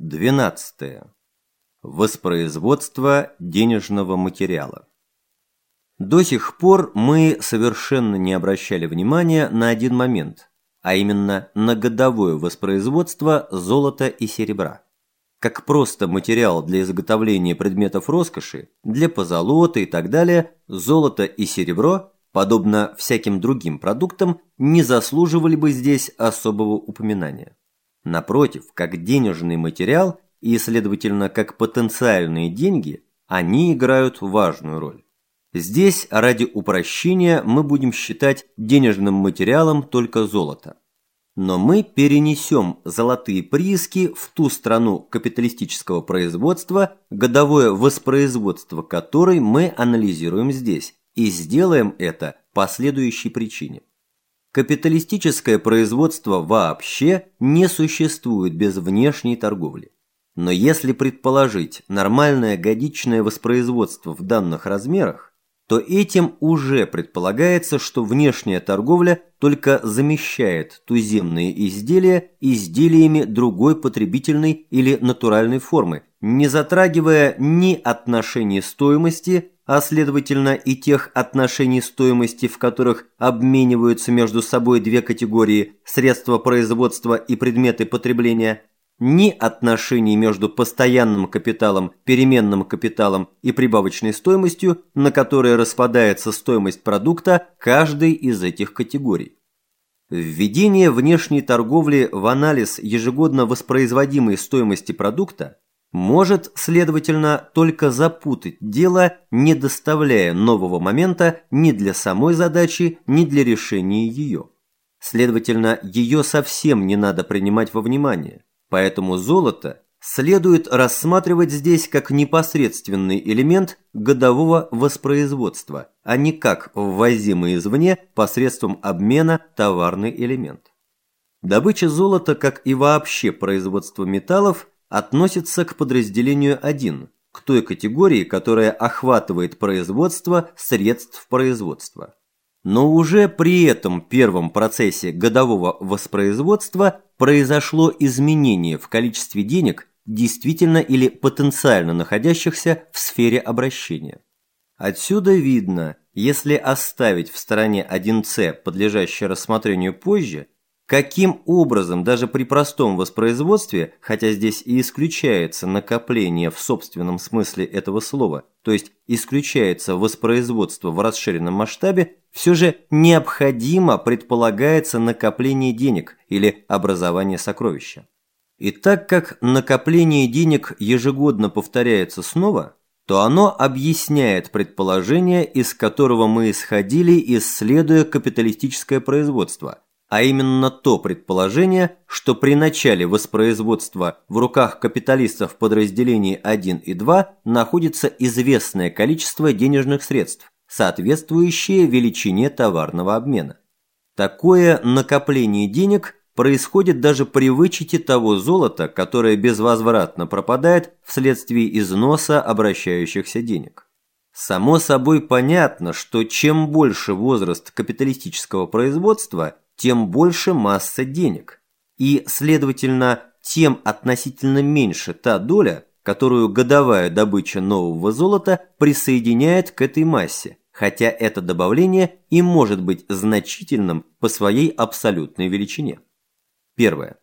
12. Воспроизводство денежного материала. До сих пор мы совершенно не обращали внимания на один момент, а именно на годовое воспроизводство золота и серебра. Как просто материал для изготовления предметов роскоши, для позолоты и так далее, золото и серебро, подобно всяким другим продуктам, не заслуживали бы здесь особого упоминания. Напротив, как денежный материал и, следовательно, как потенциальные деньги, они играют важную роль. Здесь, ради упрощения, мы будем считать денежным материалом только золото. Но мы перенесем золотые прииски в ту страну капиталистического производства, годовое воспроизводство которой мы анализируем здесь, и сделаем это по следующей причине. Капиталистическое производство вообще не существует без внешней торговли. Но если предположить нормальное годичное воспроизводство в данных размерах, то этим уже предполагается, что внешняя торговля только замещает туземные изделия изделиями другой потребительной или натуральной формы, не затрагивая ни отношений стоимости, а следовательно и тех отношений стоимости, в которых обмениваются между собой две категории – средства производства и предметы потребления, ни отношений между постоянным капиталом, переменным капиталом и прибавочной стоимостью, на которые распадается стоимость продукта каждой из этих категорий. Введение внешней торговли в анализ ежегодно воспроизводимой стоимости продукта может, следовательно, только запутать дело, не доставляя нового момента ни для самой задачи, ни для решения ее. Следовательно, ее совсем не надо принимать во внимание, поэтому золото следует рассматривать здесь как непосредственный элемент годового воспроизводства, а не как ввозимый извне посредством обмена товарный элемент. Добыча золота, как и вообще производство металлов – относится к подразделению 1, к той категории, которая охватывает производство средств производства. Но уже при этом первом процессе годового воспроизводства произошло изменение в количестве денег, действительно или потенциально находящихся в сфере обращения. Отсюда видно, если оставить в стороне 1С, подлежащий рассмотрению позже, Каким образом даже при простом воспроизводстве, хотя здесь и исключается накопление в собственном смысле этого слова, то есть исключается воспроизводство в расширенном масштабе, все же необходимо предполагается накопление денег или образование сокровища. И так как накопление денег ежегодно повторяется снова, то оно объясняет предположение, из которого мы исходили, исследуя капиталистическое производство – а именно то предположение, что при начале воспроизводства в руках капиталистов подразделений 1 и 2 находится известное количество денежных средств, соответствующее величине товарного обмена. Такое накопление денег происходит даже при вычете того золота, которое безвозвратно пропадает вследствие износа обращающихся денег. Само собой понятно, что чем больше возраст капиталистического производства – тем больше масса денег. И, следовательно, тем относительно меньше та доля, которую годовая добыча нового золота присоединяет к этой массе, хотя это добавление и может быть значительным по своей абсолютной величине. Первое.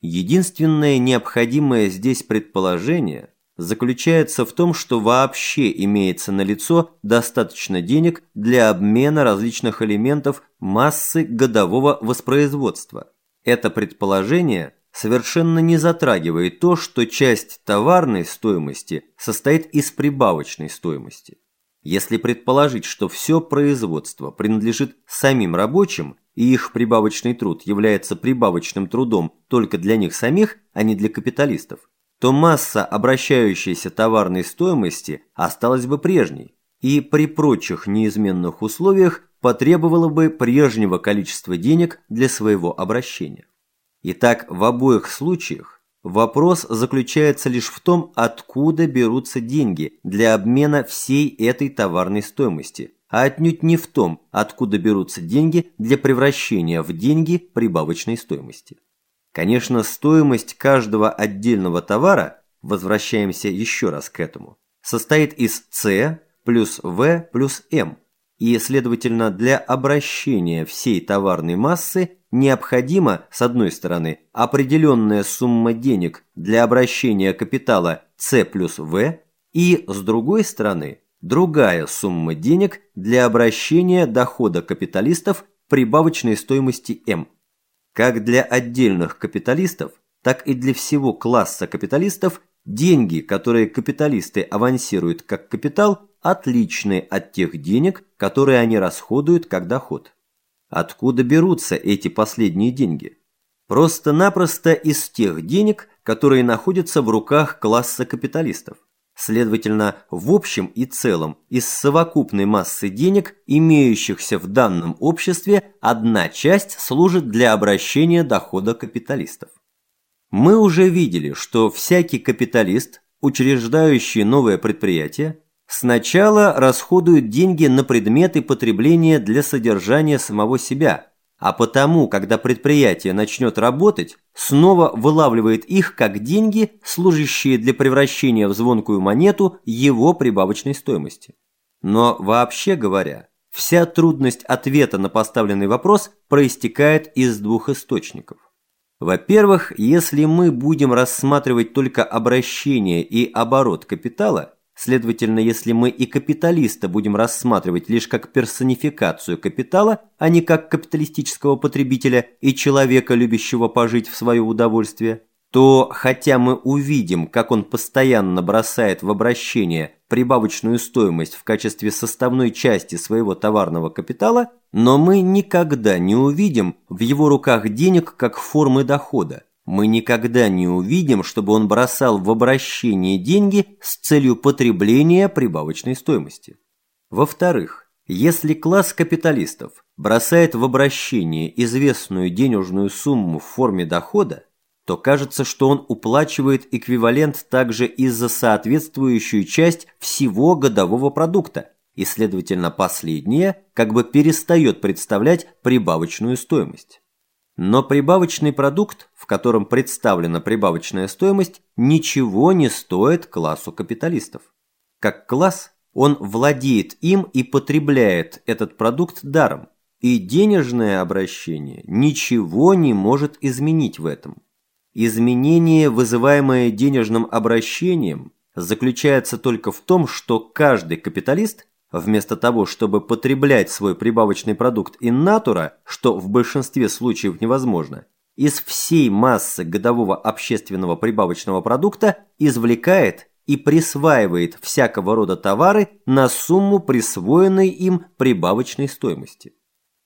Единственное необходимое здесь предположение заключается в том, что вообще имеется налицо достаточно денег для обмена различных элементов массы годового воспроизводства. Это предположение совершенно не затрагивает то, что часть товарной стоимости состоит из прибавочной стоимости. Если предположить, что все производство принадлежит самим рабочим, и их прибавочный труд является прибавочным трудом только для них самих, а не для капиталистов, то масса обращающейся товарной стоимости осталась бы прежней и при прочих неизменных условиях потребовала бы прежнего количества денег для своего обращения. Итак, в обоих случаях вопрос заключается лишь в том, откуда берутся деньги для обмена всей этой товарной стоимости, а отнюдь не в том, откуда берутся деньги для превращения в деньги прибавочной стоимости. Конечно, стоимость каждого отдельного товара, возвращаемся еще раз к этому, состоит из C плюс V плюс M, и, следовательно, для обращения всей товарной массы необходима, с одной стороны, определенная сумма денег для обращения капитала C плюс V, и, с другой стороны, другая сумма денег для обращения дохода капиталистов прибавочной стоимости M. Как для отдельных капиталистов, так и для всего класса капиталистов деньги, которые капиталисты авансируют как капитал, отличны от тех денег, которые они расходуют как доход. Откуда берутся эти последние деньги? Просто-напросто из тех денег, которые находятся в руках класса капиталистов. Следовательно, в общем и целом из совокупной массы денег, имеющихся в данном обществе, одна часть служит для обращения дохода капиталистов. Мы уже видели, что всякий капиталист, учреждающий новое предприятие, Сначала расходуют деньги на предметы потребления для содержания самого себя, а потому, когда предприятие начнет работать, снова вылавливает их как деньги, служащие для превращения в звонкую монету его прибавочной стоимости. Но вообще говоря, вся трудность ответа на поставленный вопрос проистекает из двух источников. Во-первых, если мы будем рассматривать только обращение и оборот капитала – Следовательно, если мы и капиталиста будем рассматривать лишь как персонификацию капитала, а не как капиталистического потребителя и человека, любящего пожить в свое удовольствие, то хотя мы увидим, как он постоянно бросает в обращение прибавочную стоимость в качестве составной части своего товарного капитала, но мы никогда не увидим в его руках денег как формы дохода мы никогда не увидим, чтобы он бросал в обращение деньги с целью потребления прибавочной стоимости. Во-вторых, если класс капиталистов бросает в обращение известную денежную сумму в форме дохода, то кажется, что он уплачивает эквивалент также и за соответствующую часть всего годового продукта, и, следовательно, последнее как бы перестает представлять прибавочную стоимость. Но прибавочный продукт, в котором представлена прибавочная стоимость, ничего не стоит классу капиталистов. Как класс, он владеет им и потребляет этот продукт даром, и денежное обращение ничего не может изменить в этом. Изменение, вызываемое денежным обращением, заключается только в том, что каждый капиталист Вместо того, чтобы потреблять свой прибавочный продукт in natura, что в большинстве случаев невозможно, из всей массы годового общественного прибавочного продукта извлекает и присваивает всякого рода товары на сумму присвоенной им прибавочной стоимости.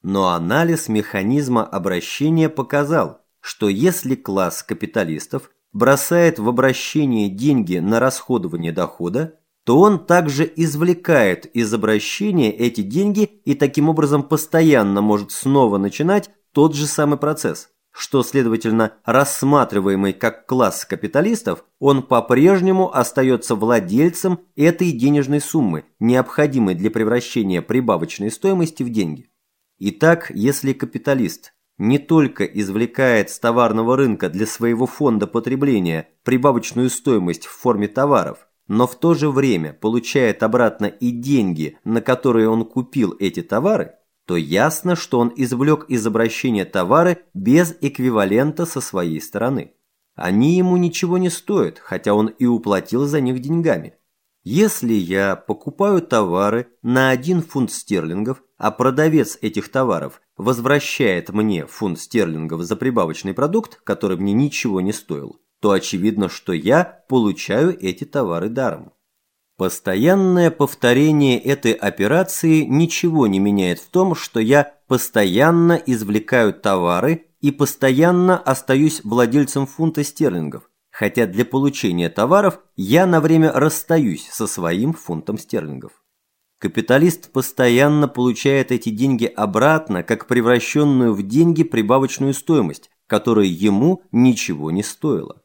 Но анализ механизма обращения показал, что если класс капиталистов бросает в обращение деньги на расходование дохода, то он также извлекает из обращения эти деньги и таким образом постоянно может снова начинать тот же самый процесс, что, следовательно, рассматриваемый как класс капиталистов, он по-прежнему остается владельцем этой денежной суммы, необходимой для превращения прибавочной стоимости в деньги. Итак, если капиталист не только извлекает с товарного рынка для своего фонда потребления прибавочную стоимость в форме товаров, но в то же время получает обратно и деньги, на которые он купил эти товары, то ясно, что он извлек из обращения товары без эквивалента со своей стороны. Они ему ничего не стоят, хотя он и уплатил за них деньгами. Если я покупаю товары на 1 фунт стерлингов, а продавец этих товаров возвращает мне фунт стерлингов за прибавочный продукт, который мне ничего не стоил, то очевидно, что я получаю эти товары даром. Постоянное повторение этой операции ничего не меняет в том, что я постоянно извлекаю товары и постоянно остаюсь владельцем фунта стерлингов, хотя для получения товаров я на время расстаюсь со своим фунтом стерлингов. Капиталист постоянно получает эти деньги обратно, как превращенную в деньги прибавочную стоимость, которая ему ничего не стоила.